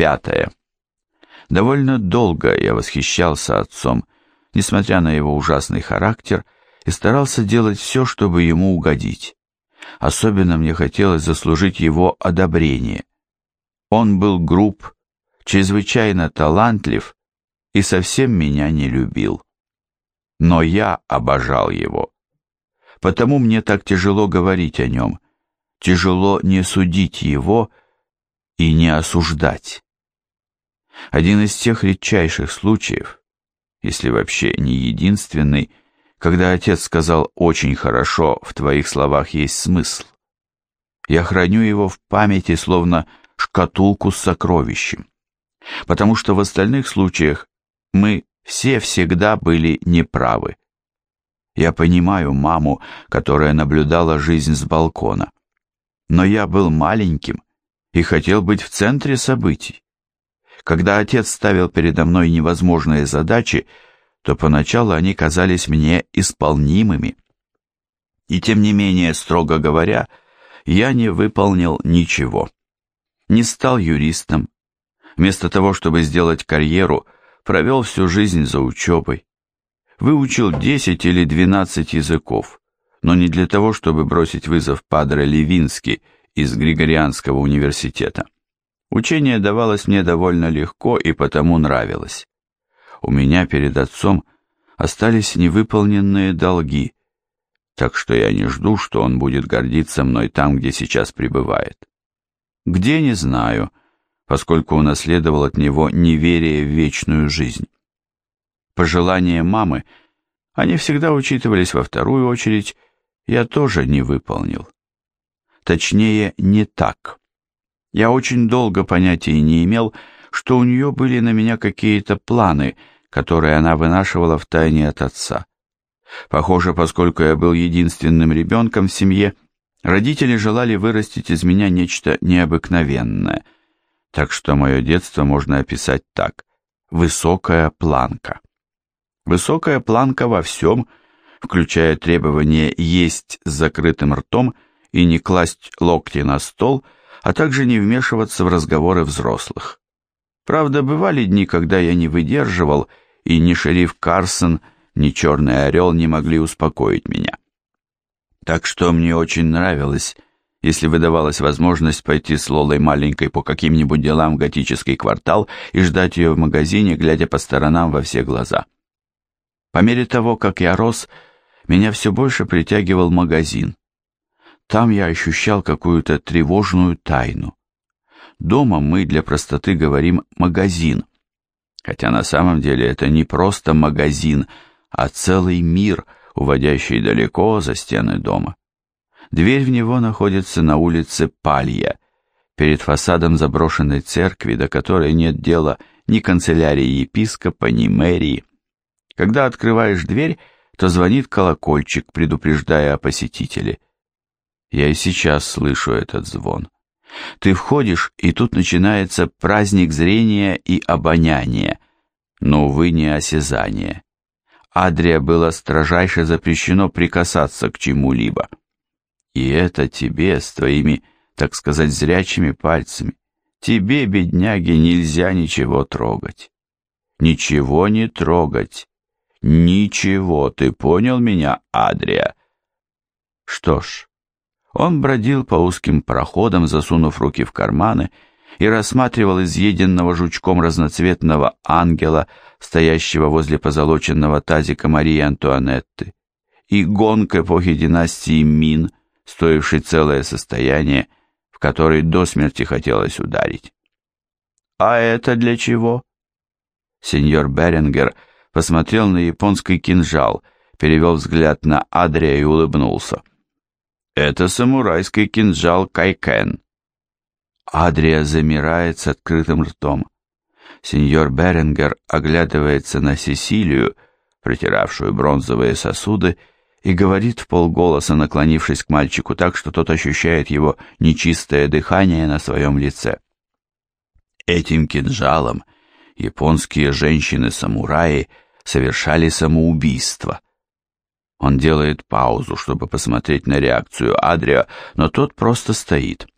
Пятое. Довольно долго я восхищался отцом, несмотря на его ужасный характер, и старался делать все, чтобы ему угодить. Особенно мне хотелось заслужить его одобрение. Он был груб, чрезвычайно талантлив и совсем меня не любил. Но я обожал его. Потому мне так тяжело говорить о нем, тяжело не судить его и не осуждать. Один из тех редчайших случаев, если вообще не единственный, когда отец сказал «очень хорошо, в твоих словах есть смысл». Я храню его в памяти, словно шкатулку с сокровищем, потому что в остальных случаях мы все всегда были неправы. Я понимаю маму, которая наблюдала жизнь с балкона. Но я был маленьким и хотел быть в центре событий. Когда отец ставил передо мной невозможные задачи, то поначалу они казались мне исполнимыми. И тем не менее, строго говоря, я не выполнил ничего. Не стал юристом. Вместо того, чтобы сделать карьеру, провел всю жизнь за учебой. Выучил 10 или 12 языков, но не для того, чтобы бросить вызов Падре Левински из Григорианского университета. Учение давалось мне довольно легко и потому нравилось. У меня перед отцом остались невыполненные долги, так что я не жду, что он будет гордиться мной там, где сейчас пребывает. Где, не знаю, поскольку унаследовал от него неверие в вечную жизнь. Пожелания мамы, они всегда учитывались во вторую очередь, я тоже не выполнил. Точнее, не так. Я очень долго понятия не имел, что у нее были на меня какие-то планы, которые она вынашивала в тайне от отца. Похоже, поскольку я был единственным ребенком в семье, родители желали вырастить из меня нечто необыкновенное, так что мое детство можно описать так – высокая планка. Высокая планка во всем, включая требование есть с закрытым ртом и не класть локти на стол – а также не вмешиваться в разговоры взрослых. Правда, бывали дни, когда я не выдерживал, и ни шериф Карсон, ни Черный Орел не могли успокоить меня. Так что мне очень нравилось, если выдавалась возможность пойти с Лолой маленькой по каким-нибудь делам в готический квартал и ждать ее в магазине, глядя по сторонам во все глаза. По мере того, как я рос, меня все больше притягивал магазин. Там я ощущал какую-то тревожную тайну. Дома мы для простоты говорим «магазин», хотя на самом деле это не просто магазин, а целый мир, уводящий далеко за стены дома. Дверь в него находится на улице Палья, перед фасадом заброшенной церкви, до которой нет дела ни канцелярии епископа, ни мэрии. Когда открываешь дверь, то звонит колокольчик, предупреждая о посетителе – я и сейчас слышу этот звон. Ты входишь, и тут начинается праздник зрения и обоняния, но, увы, не осязания. Адрия было строжайше запрещено прикасаться к чему-либо. И это тебе с твоими, так сказать, зрячими пальцами. Тебе, бедняге, нельзя ничего трогать. Ничего не трогать. Ничего, ты понял меня, Адрия? Что ж, он бродил по узким проходам, засунув руки в карманы, и рассматривал изъеденного жучком разноцветного ангела, стоящего возле позолоченного тазика Марии Антуанетты, и гонг эпохи династии Мин, стоивший целое состояние, в который до смерти хотелось ударить. «А это для чего?» Сеньор Берингер посмотрел на японский кинжал, перевел взгляд на Адрия и улыбнулся. Это самурайский кинжал Кайкен. Адрия замирает с открытым ртом. Сеньор Беренгер оглядывается на Сесилию, протиравшую бронзовые сосуды, и говорит в полголоса, наклонившись к мальчику так, что тот ощущает его нечистое дыхание на своем лице. Этим кинжалом японские женщины-самураи совершали самоубийство. Он делает паузу, чтобы посмотреть на реакцию Адрио, но тот просто стоит.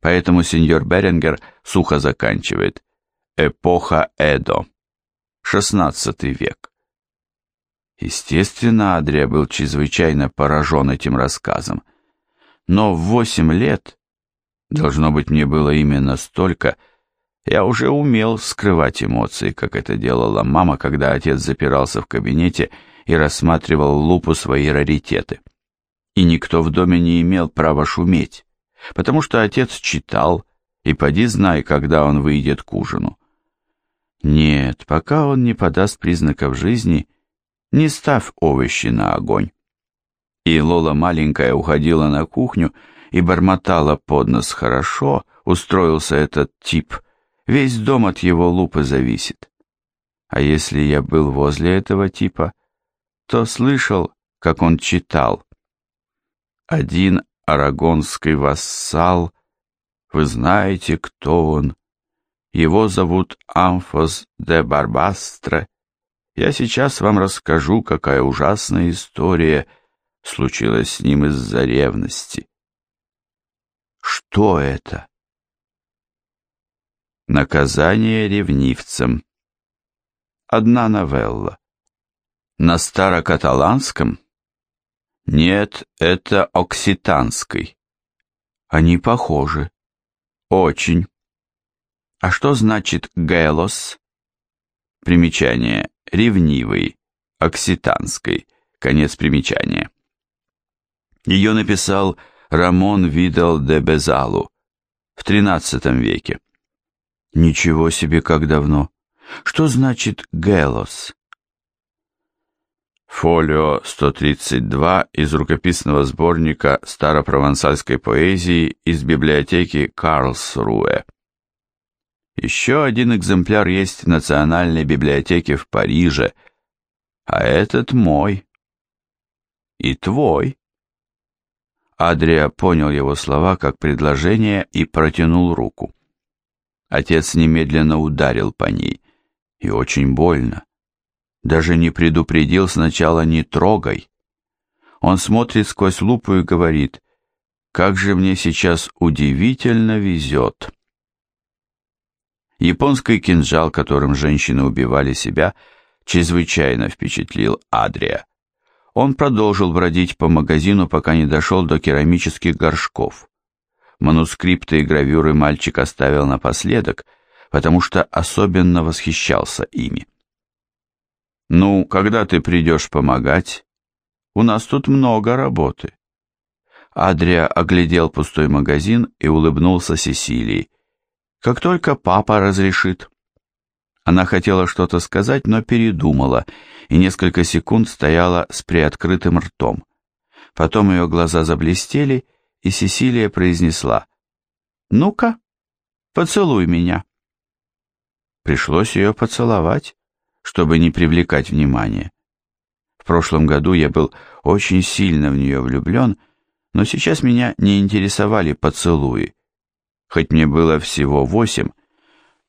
Поэтому сеньор Берингер сухо заканчивает. Эпоха Эдо. XVI век. Естественно, Адрия был чрезвычайно поражен этим рассказом. Но в восемь лет, должно быть, мне было именно столько, я уже умел скрывать эмоции, как это делала мама, когда отец запирался в кабинете и рассматривал лупу свои раритеты. И никто в доме не имел права шуметь, потому что отец читал, и поди знай, когда он выйдет к ужину. Нет, пока он не подаст признаков жизни, не ставь овощи на огонь. И Лола маленькая уходила на кухню и бормотала под нос хорошо, устроился этот тип, весь дом от его лупы зависит. А если я был возле этого типа, то слышал, как он читал. Один арагонский вассал, вы знаете, кто он, его зовут Амфос де Барбастре. Я сейчас вам расскажу, какая ужасная история случилась с ним из-за ревности. Что это? Наказание ревнивцам. Одна новелла. На старокаталанском? Нет, это окситанской. Они похожи. Очень. А что значит «гелос»? Примечание. Ревнивый. Окситанской. Конец примечания. Ее написал Рамон Видал де Безалу в XIII веке. Ничего себе, как давно. Что значит «гелос»? Фолио 132 из рукописного сборника старопровансальской поэзии из библиотеки Карлсруэ. Еще один экземпляр есть в Национальной библиотеке в Париже, а этот мой. И твой. Адрия понял его слова как предложение и протянул руку. Отец немедленно ударил по ней, и очень больно. Даже не предупредил сначала «не трогай». Он смотрит сквозь лупу и говорит, «Как же мне сейчас удивительно везет». Японский кинжал, которым женщины убивали себя, чрезвычайно впечатлил Адрия. Он продолжил бродить по магазину, пока не дошел до керамических горшков. Манускрипты и гравюры мальчик оставил напоследок, потому что особенно восхищался ими. «Ну, когда ты придешь помогать? У нас тут много работы». Адрия оглядел пустой магазин и улыбнулся Сесилии. Как только папа разрешит. Она хотела что-то сказать, но передумала и несколько секунд стояла с приоткрытым ртом. Потом ее глаза заблестели, и Сесилия произнесла «Ну-ка, поцелуй меня». Пришлось ее поцеловать, чтобы не привлекать внимания. В прошлом году я был очень сильно в нее влюблен, но сейчас меня не интересовали поцелуи хоть мне было всего восемь,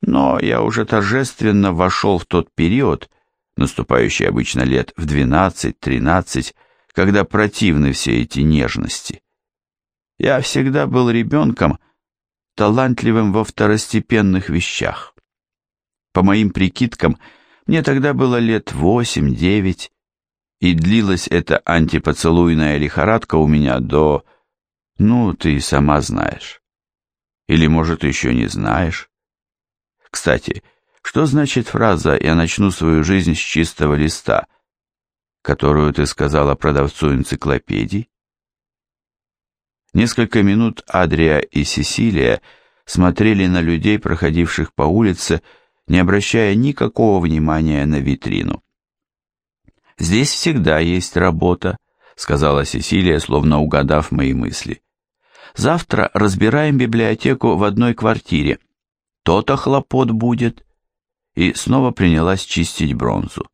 но я уже торжественно вошел в тот период, наступающий обычно лет в двенадцать-тринадцать, когда противны все эти нежности. Я всегда был ребенком, талантливым во второстепенных вещах. По моим прикидкам, мне тогда было лет восемь-девять, и длилась эта антипоцелуйная лихорадка у меня до... Ну, ты сама знаешь. Или, может, еще не знаешь? Кстати, что значит фраза «я начну свою жизнь с чистого листа», которую ты сказала продавцу энциклопедий? Несколько минут Адрия и Сесилия смотрели на людей, проходивших по улице, не обращая никакого внимания на витрину. «Здесь всегда есть работа», — сказала Сесилия, словно угадав мои мысли. Завтра разбираем библиотеку в одной квартире. То-то хлопот будет. И снова принялась чистить бронзу.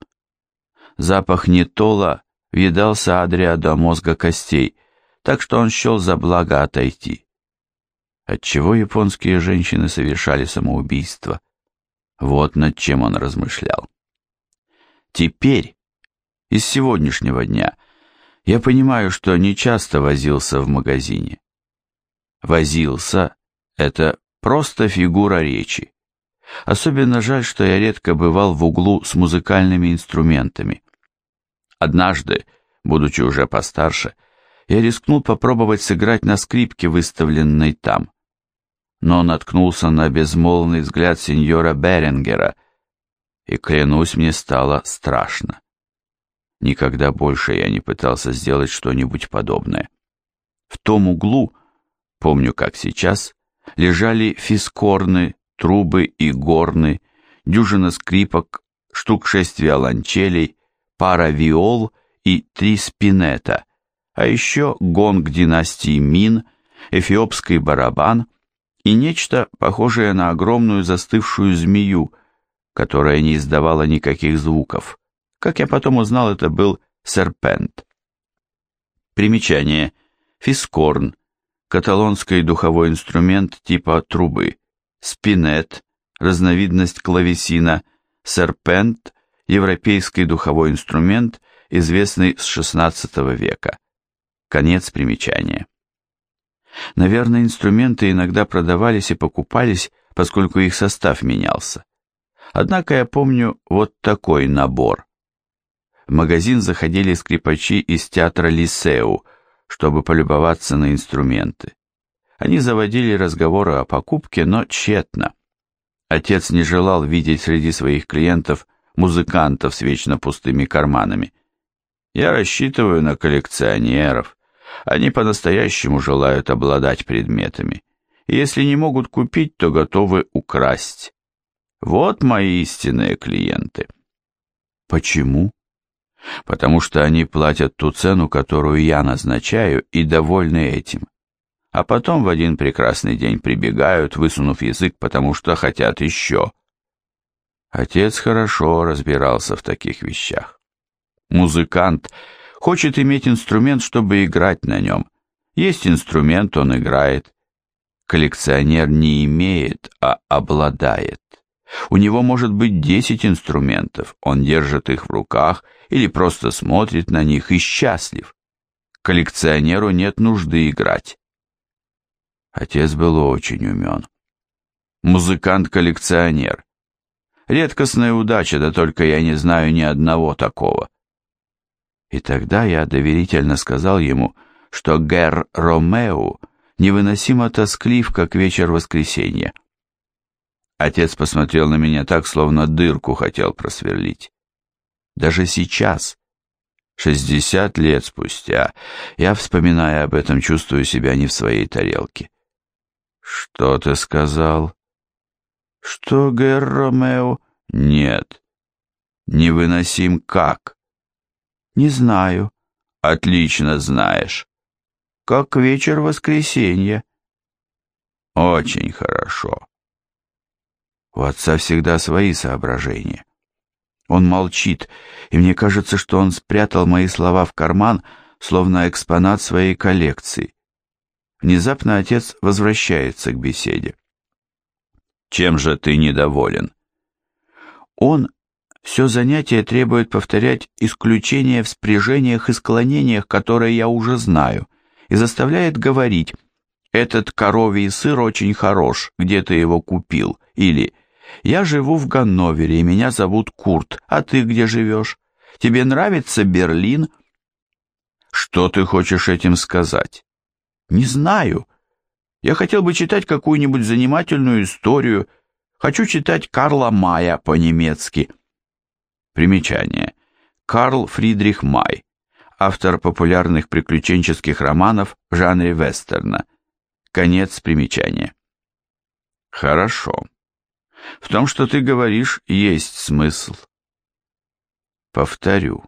Запах нетола въедался Адрия до мозга костей, так что он счел за благо отойти. Отчего японские женщины совершали самоубийство? Вот над чем он размышлял. Теперь, из сегодняшнего дня, я понимаю, что не часто возился в магазине возился – это просто фигура речи. Особенно жаль, что я редко бывал в углу с музыкальными инструментами. Однажды, будучи уже постарше, я рискнул попробовать сыграть на скрипке, выставленной там. Но наткнулся на безмолвный взгляд сеньора Беренгера, и, клянусь, мне стало страшно. Никогда больше я не пытался сделать что-нибудь подобное. В том углу, помню как сейчас, лежали фискорны, трубы и горны, дюжина скрипок, штук шесть виолончелей, пара виол и три спинета, а еще гонг династии Мин, эфиопский барабан и нечто похожее на огромную застывшую змею, которая не издавала никаких звуков. Как я потом узнал, это был серпент. Примечание. Фискорн. Каталонский духовой инструмент типа трубы. Спинет. Разновидность клавесина. Серпент. Европейский духовой инструмент, известный с XVI века. Конец примечания. Наверное, инструменты иногда продавались и покупались, поскольку их состав менялся. Однако я помню вот такой набор. В магазин заходили скрипачи из театра Лисеу, чтобы полюбоваться на инструменты. Они заводили разговоры о покупке, но тщетно. Отец не желал видеть среди своих клиентов музыкантов с вечно пустыми карманами. Я рассчитываю на коллекционеров. Они по-настоящему желают обладать предметами. И если не могут купить, то готовы украсть. Вот мои истинные клиенты. Почему? Потому что они платят ту цену, которую я назначаю, и довольны этим. А потом в один прекрасный день прибегают, высунув язык, потому что хотят еще. Отец хорошо разбирался в таких вещах. Музыкант хочет иметь инструмент, чтобы играть на нем. Есть инструмент, он играет. Коллекционер не имеет, а обладает. У него может быть 10 инструментов, он держит их в руках или просто смотрит на них и счастлив. Коллекционеру нет нужды играть. Отец был очень умен. Музыкант-коллекционер. Редкостная удача, да только я не знаю ни одного такого. И тогда я доверительно сказал ему, что Гер Ромео невыносимо тосклив, как вечер воскресенья. Отец посмотрел на меня так, словно дырку хотел просверлить. Даже сейчас, шестьдесят лет спустя, я, вспоминая об этом, чувствую себя не в своей тарелке. «Что ты сказал?» «Что, Гэр Ромео?» «Нет». «Невыносим как?» «Не знаю». «Отлично знаешь». «Как вечер воскресенья». «Очень хорошо». У отца всегда свои соображения. Он молчит, и мне кажется, что он спрятал мои слова в карман, словно экспонат своей коллекции. Внезапно отец возвращается к беседе. «Чем же ты недоволен?» Он все занятие требует повторять исключения в спряжениях и склонениях, которые я уже знаю, и заставляет говорить «Этот коровий сыр очень хорош, где ты его купил?» или я живу в Ганновере, и меня зовут Курт. А ты где живешь? Тебе нравится Берлин?» «Что ты хочешь этим сказать?» «Не знаю. Я хотел бы читать какую-нибудь занимательную историю. Хочу читать Карла Мая по-немецки». Примечание. Карл Фридрих Май. Автор популярных приключенческих романов в жанре вестерна. Конец примечания. Хорошо. В том, что ты говоришь, есть смысл. Повторю.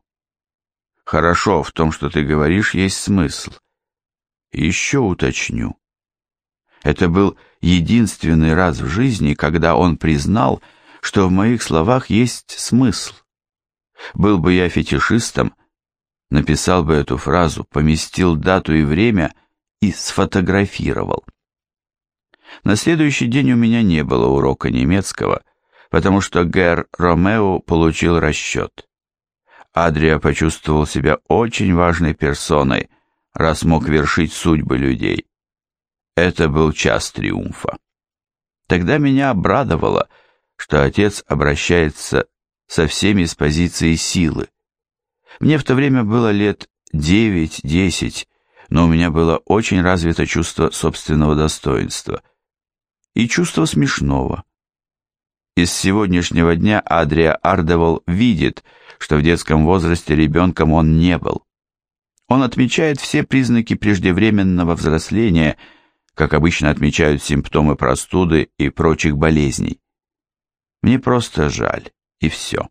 Хорошо, в том, что ты говоришь, есть смысл. Еще уточню. Это был единственный раз в жизни, когда он признал, что в моих словах есть смысл. Был бы я фетишистом, написал бы эту фразу, поместил дату и время и сфотографировал. На следующий день у меня не было урока немецкого, потому что Гер Ромео получил расчет. Адрия почувствовал себя очень важной персоной, раз мог вершить судьбы людей. Это был час триумфа. Тогда меня обрадовало, что отец обращается со всеми с позиции силы. Мне в то время было лет девять-десять, но у меня было очень развито чувство собственного достоинства и чувство смешного. Из сегодняшнего дня Адрия Ардевол видит, что в детском возрасте ребенком он не был. Он отмечает все признаки преждевременного взросления, как обычно отмечают симптомы простуды и прочих болезней. Мне просто жаль, и все.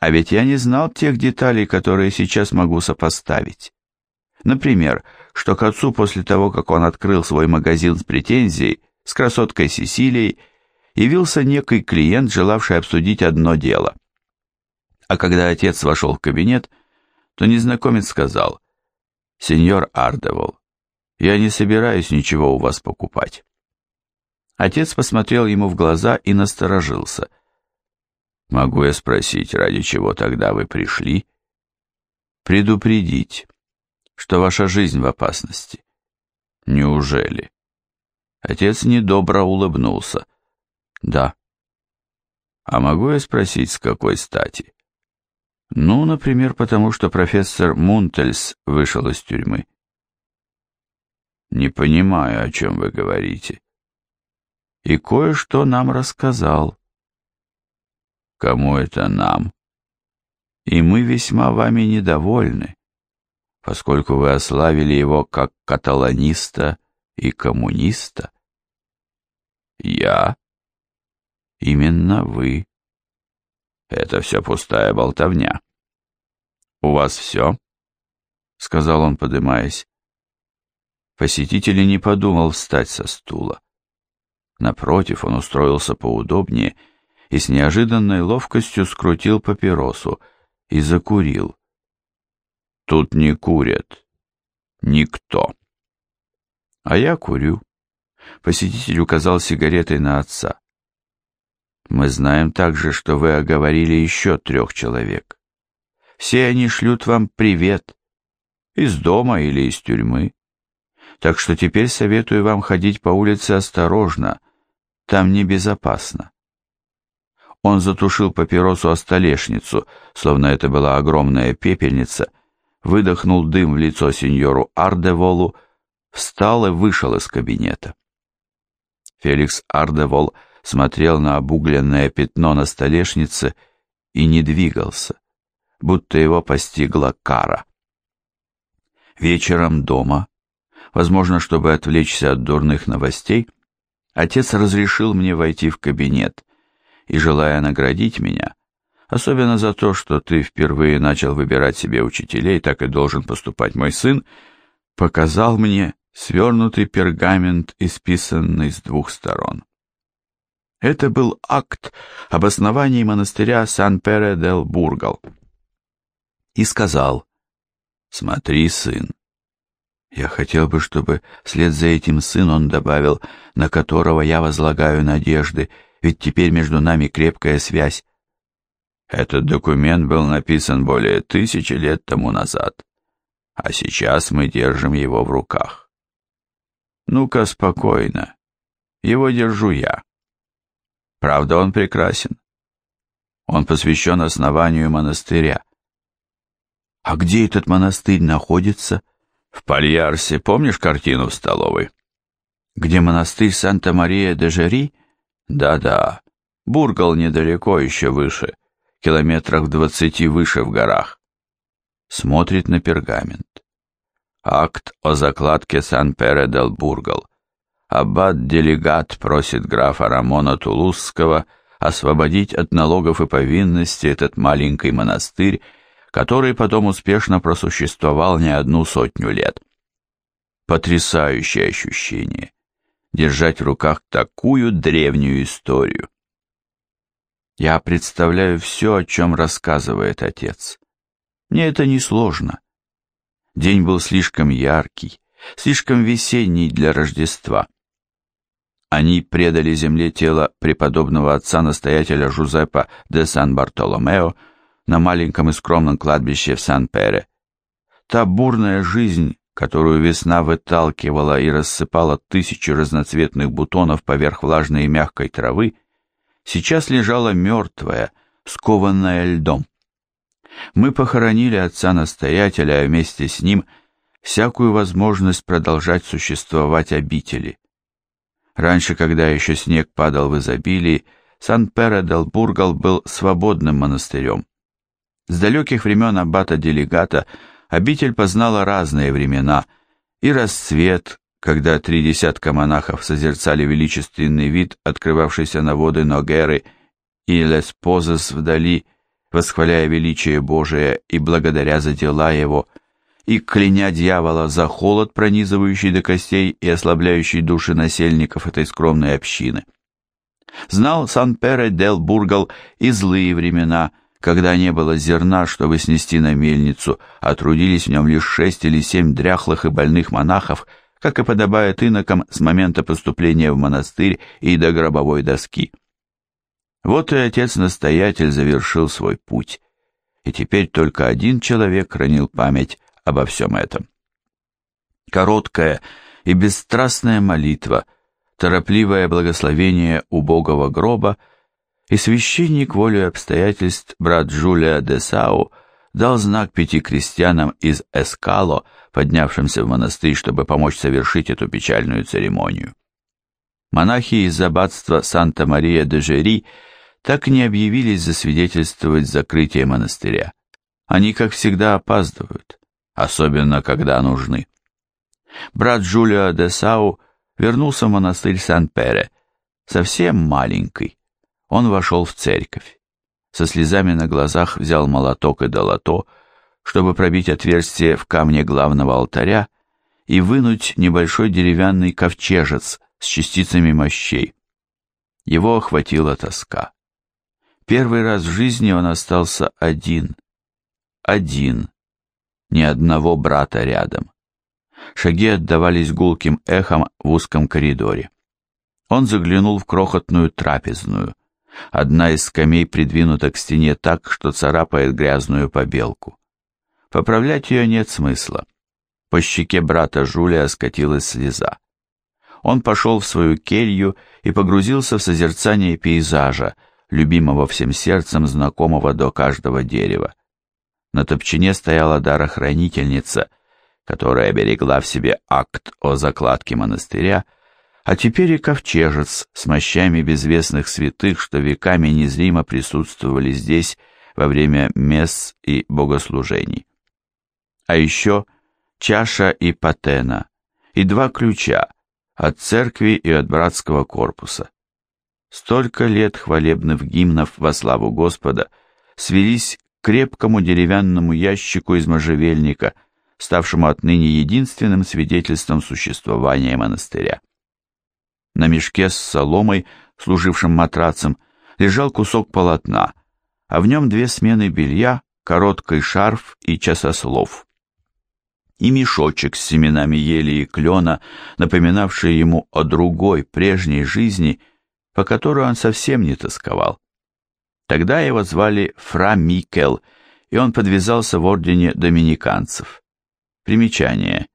А ведь я не знал тех деталей, которые сейчас могу сопоставить. Например, что к отцу после того, как он открыл свой магазин с претензией, с красоткой Сесилией, явился некий клиент, желавший обсудить одно дело. А когда отец вошел в кабинет, то незнакомец сказал, «Сеньор Ардевол, я не собираюсь ничего у вас покупать». Отец посмотрел ему в глаза и насторожился. «Могу я спросить, ради чего тогда вы пришли?» «Предупредить, что ваша жизнь в опасности». «Неужели?» Отец недобро улыбнулся. «Да». «А могу я спросить, с какой стати?» Ну, например, потому что профессор Мунтельс вышел из тюрьмы. Не понимаю, о чем вы говорите. И кое-что нам рассказал. Кому это нам? И мы весьма вами недовольны, поскольку вы ославили его как каталаниста и коммуниста. Я? Именно вы. Это все пустая болтовня. «У вас все?» — сказал он, подымаясь. Посетитель не подумал встать со стула. Напротив, он устроился поудобнее и с неожиданной ловкостью скрутил папиросу и закурил. «Тут не курят. Никто». «А я курю». Посетитель указал сигаретой на отца. «Мы знаем также, что вы оговорили еще трех человек». Все они шлют вам привет. Из дома или из тюрьмы. Так что теперь советую вам ходить по улице осторожно. Там небезопасно. Он затушил папиросу о столешницу, словно это была огромная пепельница, выдохнул дым в лицо сеньору Ардеволу, встал и вышел из кабинета. Феликс Ардевол смотрел на обугленное пятно на столешнице и не двигался будто его постигла кара. Вечером дома, возможно, чтобы отвлечься от дурных новостей, отец разрешил мне войти в кабинет и, желая наградить меня, особенно за то, что ты впервые начал выбирать себе учителей, так и должен поступать мой сын, показал мне свернутый пергамент, исписанный с двух сторон. Это был акт об основании монастыря Сан-Пере-дел-Бургал и сказал, «Смотри, сын». Я хотел бы, чтобы вслед за этим сын он добавил, на которого я возлагаю надежды, ведь теперь между нами крепкая связь. Этот документ был написан более тысячи лет тому назад, а сейчас мы держим его в руках. Ну-ка, спокойно. Его держу я. Правда, он прекрасен. Он посвящен основанию монастыря. А где этот монастырь находится? В Пальярсе. Помнишь картину в столовой? Где монастырь Санта-Мария-де-Жери? Да-да. Бургал недалеко еще выше, километрах в двадцати выше в горах. Смотрит на пергамент. Акт о закладке Сан-Пере-дел-Бургал. Аббат-делегат просит графа Рамона Тулузского освободить от налогов и повинности этот маленький монастырь который потом успешно просуществовал не одну сотню лет. Потрясающее ощущение держать в руках такую древнюю историю. Я представляю все, о чем рассказывает отец. Мне это не сложно. День был слишком яркий, слишком весенний для Рождества. Они предали земле тело преподобного отца-настоятеля Жузеппа де Сан-Бартоломео, на маленьком и скромном кладбище в Сан-Пере. Та бурная жизнь, которую весна выталкивала и рассыпала тысячи разноцветных бутонов поверх влажной и мягкой травы, сейчас лежала мертвая, скованная льдом. Мы похоронили отца-настоятеля, а вместе с ним всякую возможность продолжать существовать обители. Раньше, когда еще снег падал в изобилии, Сан-Пере-дел-Бургал был свободным монастырем. С далеких времен аббата-делегата обитель познала разные времена и расцвет, когда три десятка монахов созерцали величественный вид, открывавшийся на воды Ногеры, и Леспозес вдали, восхваляя величие Божие и благодаря за дела его, и кляня дьявола за холод, пронизывающий до костей и ослабляющий души насельников этой скромной общины. Знал Сан-Пере дел Бургал и злые времена, когда не было зерна, чтобы снести на мельницу, а трудились в нем лишь шесть или семь дряхлых и больных монахов, как и подобает инокам с момента поступления в монастырь и до гробовой доски. Вот и отец-настоятель завершил свой путь, и теперь только один человек хранил память обо всем этом. Короткая и бесстрастная молитва, торопливое благословение убогого гроба, и священник волю обстоятельств брат Джулия де Сау дал знак пяти крестьянам из Эскало, поднявшимся в монастырь, чтобы помочь совершить эту печальную церемонию. Монахи из аббатства Санта-Мария-де-Жери так не объявились засвидетельствовать закрытие монастыря. Они, как всегда, опаздывают, особенно когда нужны. Брат Джулио де Сау вернулся в монастырь Сан-Пере, совсем маленький. Он вошел в церковь. Со слезами на глазах взял молоток и долото, чтобы пробить отверстие в камне главного алтаря и вынуть небольшой деревянный ковчежец с частицами мощей. Его охватила тоска. Первый раз в жизни он остался один. Один. Ни одного брата рядом. Шаги отдавались гулким эхом в узком коридоре. Он заглянул в крохотную трапезную. Одна из скамей придвинута к стене так, что царапает грязную побелку. Поправлять ее нет смысла. По щеке брата Жулия скатилась слеза. Он пошел в свою келью и погрузился в созерцание пейзажа, любимого всем сердцем, знакомого до каждого дерева. На топчине стояла дарохранительница — которая берегла в себе акт о закладке монастыря, а теперь и ковчежец с мощами безвестных святых, что веками незримо присутствовали здесь во время месс и богослужений. А еще чаша и патена, и два ключа от церкви и от братского корпуса. Столько лет хвалебных гимнов во славу Господа свелись к крепкому деревянному ящику из можжевельника – ставшему отныне единственным свидетельством существования монастыря. На мешке с соломой, служившим матрацем, лежал кусок полотна, а в нем две смены белья, короткий шарф и часослов. И мешочек с семенами ели и клена, напоминавший ему о другой, прежней жизни, по которой он совсем не тосковал. Тогда его звали Фра Микел, и он подвязался в ордене доминиканцев. Примечание.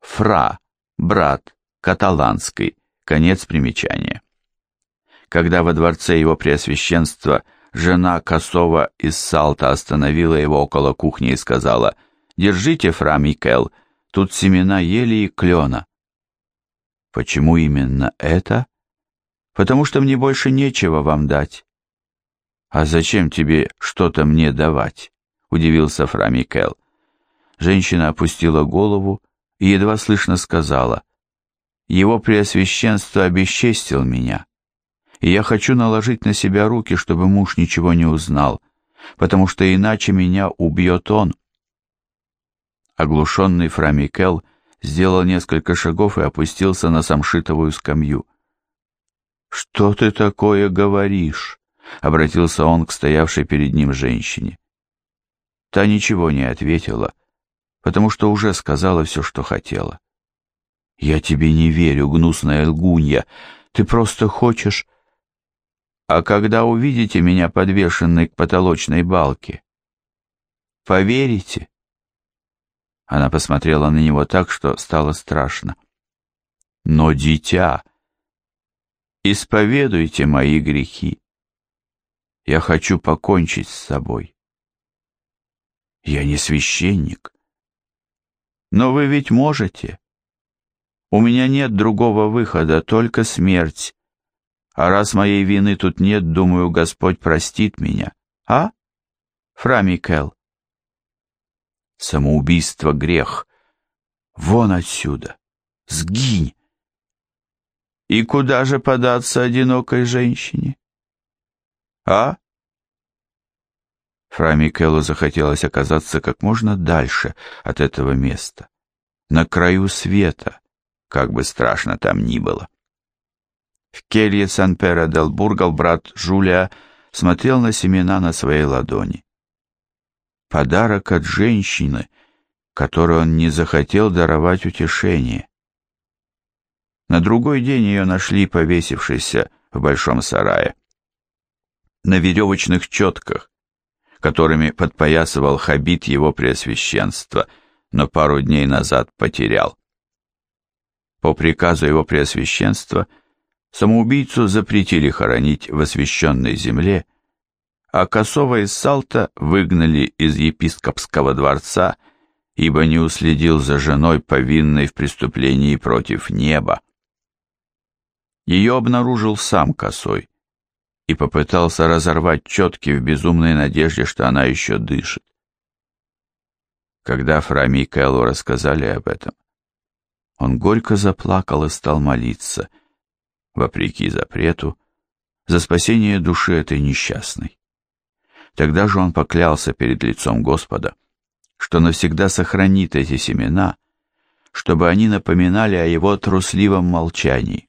Фра, брат, каталанский, конец примечания. Когда во дворце его преосвященства жена Косова из Салта остановила его около кухни и сказала «Держите, фра Микел, тут семена ели и клена». Почему именно это? Потому что мне больше нечего вам дать. А зачем тебе что-то мне давать? Удивился фра Микел. Женщина опустила голову и едва слышно сказала, «Его Преосвященство обесчестил меня, и я хочу наложить на себя руки, чтобы муж ничего не узнал, потому что иначе меня убьет он». Оглушенный Фрамикел сделал несколько шагов и опустился на самшитовую скамью. «Что ты такое говоришь?» — обратился он к стоявшей перед ним женщине. Та ничего не ответила, — потому что уже сказала все, что хотела. «Я тебе не верю, гнусная лгунья. Ты просто хочешь...» «А когда увидите меня подвешенной к потолочной балке, поверите?» Она посмотрела на него так, что стало страшно. «Но, дитя, исповедуйте мои грехи. Я хочу покончить с собой. Я не священник. Но вы ведь можете. У меня нет другого выхода, только смерть. А раз моей вины тут нет, думаю, Господь простит меня. А? Фра Микел. Самоубийство — грех. Вон отсюда. Сгинь. И куда же податься одинокой женщине? А? Фра Микелу захотелось оказаться как можно дальше от этого места, на краю света, как бы страшно там ни было. В келье Сан-Пера дел Бургал брат Жулия смотрел на семена на своей ладони. Подарок от женщины, которой он не захотел даровать утешение. На другой день ее нашли повесившейся в большом сарае. На веревочных четках, которыми подпоясывал хабит его преосвященства, но пару дней назад потерял. По приказу его преосвященства – Самоубийцу запретили хоронить в освященной земле, а Косова из Салта выгнали из епископского дворца, ибо не уследил за женой, повинной в преступлении против неба. Ее обнаружил сам Косой и попытался разорвать четки в безумной надежде, что она еще дышит. Когда Фрами и Кэллу рассказали об этом, он горько заплакал и стал молиться — вопреки запрету, за спасение души этой несчастной. Тогда же он поклялся перед лицом Господа, что навсегда сохранит эти семена, чтобы они напоминали о его трусливом молчании.